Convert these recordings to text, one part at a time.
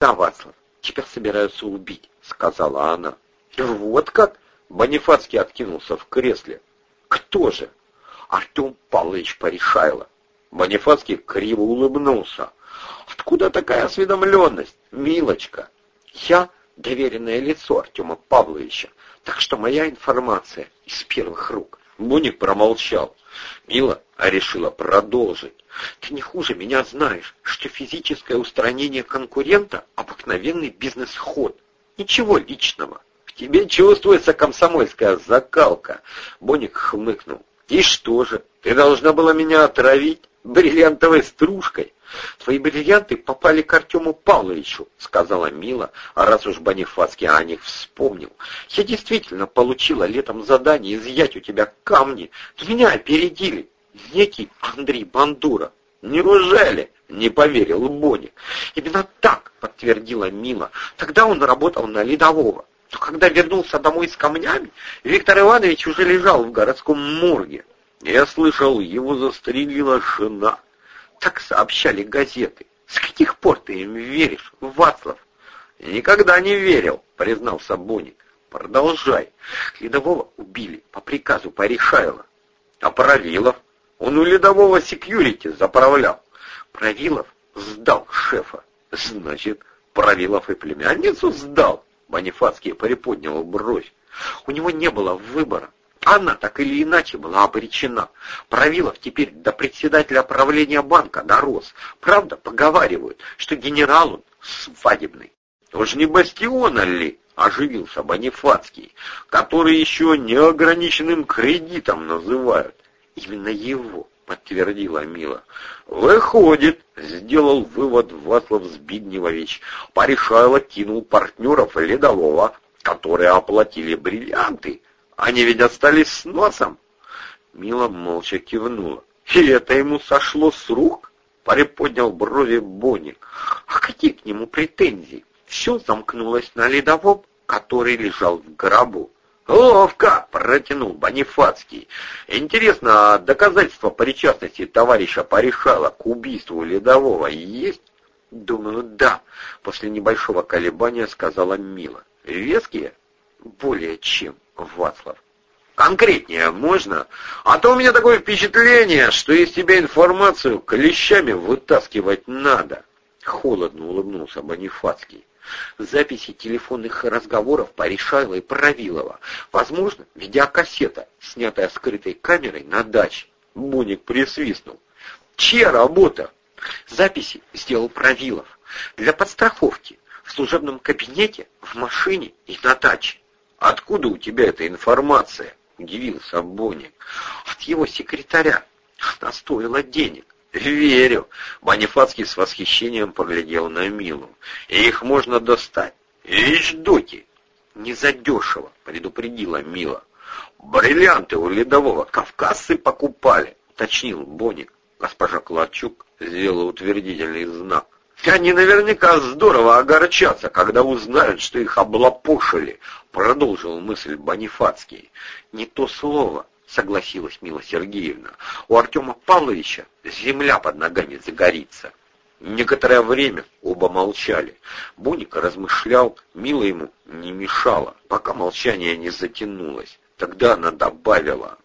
Да, Вацлав, тебя собираются убить, сказала она. Вот как? Бонифацкий откинулся в кресле. Кто же? Артем Павлович Порешайло. Бонифацкий криво улыбнулся. Откуда такая осведомленность, милочка? Я доверенное лицо Артема Павловича, так что моя информация из первых рук. Буник промолчал. Мила решила продолжить. Ты не хуже меня знаешь, что физическое устранение конкурента — обыкновенный бизнес-ход. Ничего личного. В тебе чувствуется комсомольская закалка. Боник хмыкнул. И что же, ты должна была меня отравить бриллиантовой стружкой? «Твои бриллианты попали к Артему Павловичу», — сказала Мила, а раз уж Бонифацкий о них вспомнил. «Я действительно получила летом задание изъять у тебя камни, меня опередили. Некий Андрей Бандура». «Неужели?» — не поверил Боник. «Именно так», — подтвердила Мила. «Тогда он работал на Ледового. Но когда вернулся домой с камнями, Виктор Иванович уже лежал в городском морге. Я слышал, его застрелила жена». Так сообщали газеты. С каких пор ты им веришь, Вацлав? Никогда не верил, признался Боник. Продолжай. Ледового убили по приказу Порешаева. А Правилов? Он у Ледового секьюрити заправлял. Правилов сдал шефа. Значит, Правилов и племянницу сдал? Бонифацкий приподнял бровь. У него не было выбора. Анна так или иначе была обречена. Правилов теперь до председателя правления банка дорос. Правда, поговаривают, что генерал он свадебный. Уж не бастиона ли? Оживился Бонифацкий, который еще неограниченным кредитом называют. Именно его, подтвердила Мила. Выходит, сделал вывод Васлав Збигневович. Порешайло кинул партнеров Ледового, которые оплатили бриллианты, они ведь остались с носом. Мила молча кивнула. И это ему сошло с рук? Приподнял брови Боник. А какие к нему претензии? Все замкнулось на ледовом, который лежал в гробу. «Ловко!» — протянул Бонифацкий. «Интересно, а доказательства причастности товарища Порешала к убийству Ледового есть?» «Думаю, да», — после небольшого колебания сказала Мила. «Веские?» «Более чем». Вацлав. Конкретнее можно? А то у меня такое впечатление, что из тебя информацию клещами вытаскивать надо. Холодно улыбнулся Бонифацкий. Записи телефонных разговоров Порешаева и Правилова. Возможно, видеокассета, снятая скрытой камерой на даче. Буник присвистнул. Чья работа? Записи сделал Правилов. Для подстраховки. В служебном кабинете, в машине и на даче. «Откуда у тебя эта информация?» — удивился Бонни. «От его секретаря. Она стоила денег». «Верю!» — Бонифацкий с восхищением поглядел на Милу. «И их можно достать. Вещдоки!» «Не задешево!» — предупредила Мила. «Бриллианты у ледового кавказцы покупали!» — уточнил Боник. Госпожа Кларчук сделала утвердительный знак. Они наверняка здорово огорчатся, когда узнают, что их облапошили, продолжил мысль Бонифацкий. Не то слово, согласилась Мила Сергеевна. У Артема Павловича земля под ногами загорится. Некоторое время оба молчали. Буника размышлял, Мила ему не мешала, пока молчание не затянулось. Тогда она добавила,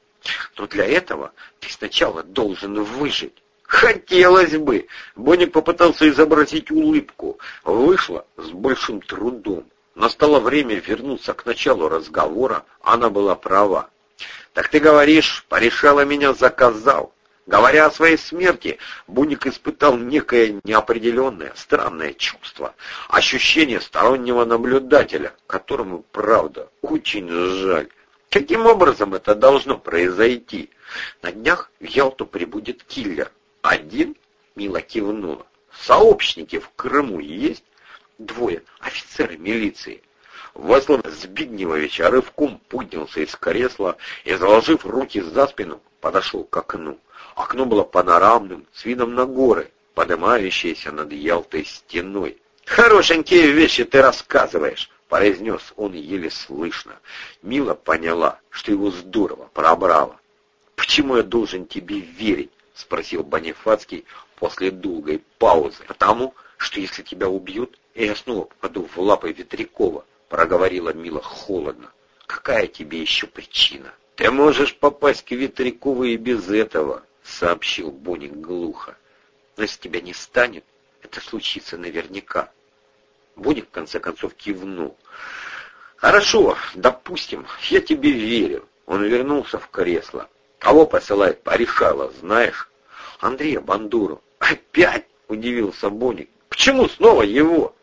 но для этого ты сначала должен выжить. Хотелось бы. Боник попытался изобразить улыбку. Вышло с большим трудом. Настало время вернуться к началу разговора. Она была права. «Так ты говоришь, порешала меня заказал». Говоря о своей смерти, Буник испытал некое неопределенное, странное чувство, ощущение стороннего наблюдателя, которому, правда, очень жаль. Каким образом это должно произойти? На днях в Ялту прибудет киллер, один? Мила кивнула. Сообщники в Крыму есть? Двое. Офицеры милиции. Васлав Збигневович рывком поднялся из кресла и, заложив руки за спину, подошел к окну. Окно было панорамным, с видом на горы, поднимающиеся над Ялтой стеной. «Хорошенькие вещи ты рассказываешь», — произнес он еле слышно. Мила поняла, что его здорово пробрало. «Почему я должен тебе верить?» — спросил Бонифацкий после долгой паузы. «Потому что если тебя убьют, я снова попаду в лапы Ветрякова, проговорила Мила холодно. Какая тебе еще причина? Ты можешь попасть к Ветрякову и без этого, сообщил Боник глухо. Но если тебя не станет, это случится наверняка. Боник в конце концов кивнул. Хорошо, допустим, я тебе верю. Он вернулся в кресло. Кого посылает порешало, знаешь? Андрея Бандуру. Опять? Удивился Боник. Почему снова его?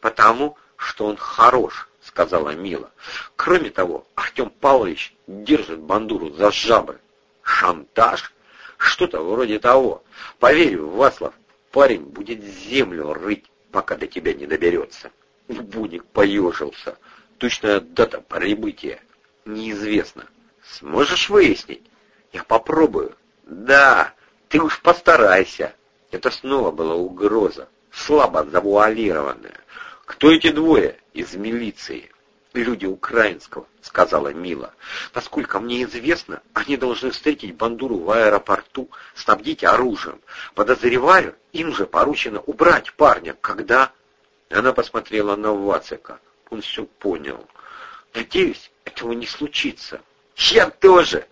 Потому, что он хорош, сказала Мила. Кроме того, Артем Павлович держит Бандуру за жабры. Шантаж? Что-то вроде того. Поверь, Васлов, парень будет землю рыть, пока до тебя не доберется. Буник поежился. Точная дата прибытия неизвестна. Сможешь выяснить? Я попробую. Да, ты уж постарайся. Это снова была угроза, слабо завуалированная. Кто эти двое из милиции? люди украинского, сказала Мила. Насколько мне известно, они должны встретить Бандуру в аэропорту, снабдить оружием. Подозреваю, им же поручено убрать парня, когда... Она посмотрела на Вацика. Он все понял. Надеюсь, этого не случится. Я тоже.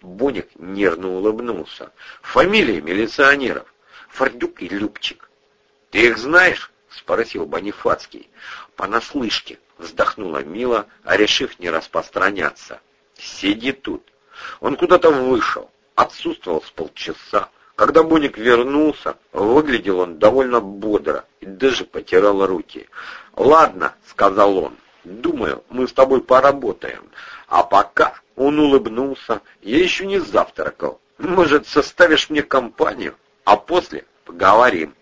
Боник нервно улыбнулся. Фамилии милиционеров. Фордюк и Любчик. Ты их знаешь? Спросил Бонифацкий. Понаслышке. Вздохнула Мила, а решив не распространяться. Сиди тут. Он куда-то вышел. Отсутствовал с полчаса. Когда Боник вернулся, выглядел он довольно бодро и даже потирал руки. «Ладно», — сказал он, — «думаю, мы с тобой поработаем. А пока он улыбнулся. Я еще не завтракал. Может, составишь мне компанию, а после поговорим.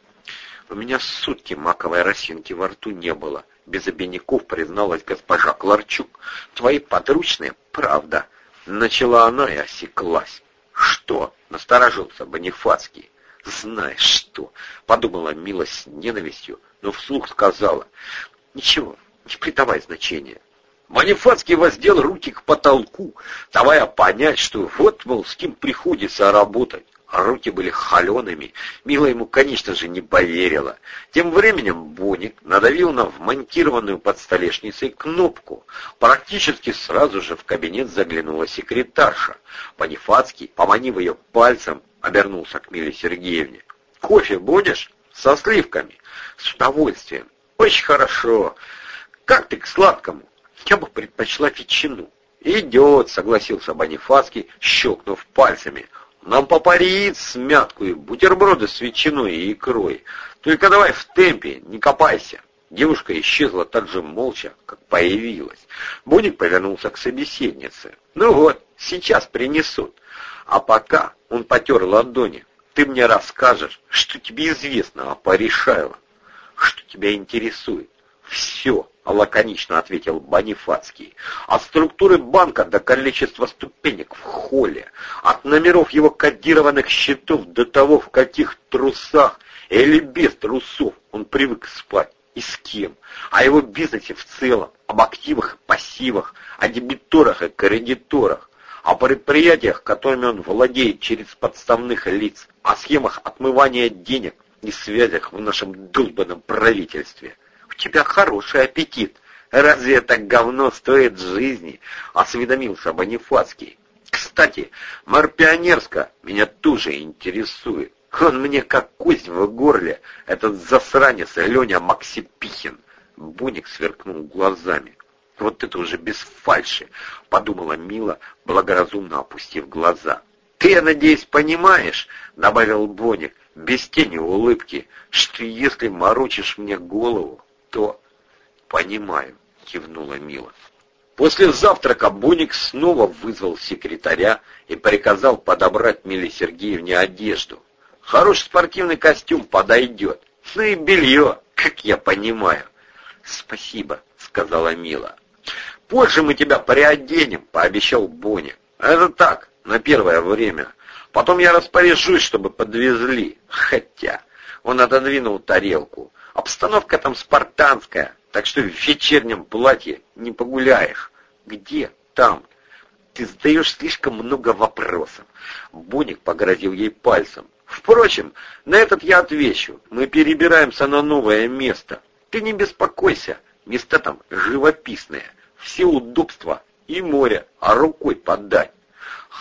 У меня сутки маковой росинки во рту не было. Без обиняков призналась госпожа Кларчук. Твои подручные, правда. Начала она и осеклась. Что? Насторожился Бонифацкий. Знаешь что? Подумала Мила с ненавистью, но вслух сказала. Ничего, не придавай значения. Манифатский воздел руки к потолку, давая понять, что вот, мол, с кем приходится работать. А руки были холеными. Мила ему, конечно же, не поверила. Тем временем Боник надавил на вмонтированную под столешницей кнопку. Практически сразу же в кабинет заглянула секретарша. Бонифацкий, поманив ее пальцем, обернулся к Миле Сергеевне. «Кофе будешь? Со сливками?» «С удовольствием. Очень хорошо. Как ты к сладкому?» Я бы предпочла ветчину. Идет, согласился Бонифацкий, щелкнув пальцами. Нам попарит смятку и бутерброды с ветчиной и икрой. Только давай в темпе, не копайся. Девушка исчезла так же молча, как появилась. Боник повернулся к собеседнице. «Ну вот, сейчас принесут. А пока он потер ладони. Ты мне расскажешь, что тебе известно о Паришайло, что тебя интересует. Все, лаконично ответил Бонифацкий. От структуры банка до количества ступенек в холле, от номеров его кодированных счетов до того, в каких трусах или без трусов он привык спать и с кем, о его бизнесе в целом, об активах и пассивах, о дебиторах и кредиторах, о предприятиях, которыми он владеет через подставных лиц, о схемах отмывания денег и связях в нашем долбанном правительстве тебя хороший аппетит. Разве это говно стоит жизни?» — осведомился Бонифацкий. «Кстати, Марпионерска меня тоже интересует. Он мне как кость в горле, этот засранец Леня Максипихин». Буник сверкнул глазами. «Вот это уже без фальши», — подумала Мила, благоразумно опустив глаза. «Ты, я надеюсь, понимаешь», — добавил Боник, без тени улыбки, «что если морочишь мне голову, то...» «Понимаю», — кивнула Мила. После завтрака Боник снова вызвал секретаря и приказал подобрать Миле Сергеевне одежду. Хороший спортивный костюм подойдет. Ну и белье, как я понимаю. Спасибо, сказала Мила. Позже мы тебя приоденем, пообещал Боник. Это так, на первое время. Потом я распоряжусь, чтобы подвезли. Хотя... Он отодвинул тарелку. Обстановка там спартанская, так что в вечернем платье не погуляешь. Где там? Ты задаешь слишком много вопросов. Боник погрозил ей пальцем. Впрочем, на этот я отвечу. Мы перебираемся на новое место. Ты не беспокойся, места там живописные, все удобства и море, а рукой подать.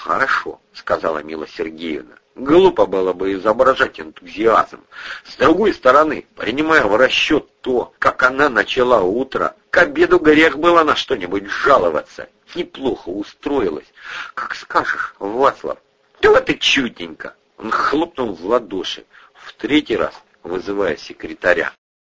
Хорошо, сказала Мила Сергеевна. Глупо было бы изображать энтузиазм. С другой стороны, принимая в расчет то, как она начала утро, к обеду грех было на что-нибудь жаловаться. Неплохо устроилась. Как скажешь, Вацлав. Да вот и чутенько. Он хлопнул в ладоши, в третий раз вызывая секретаря.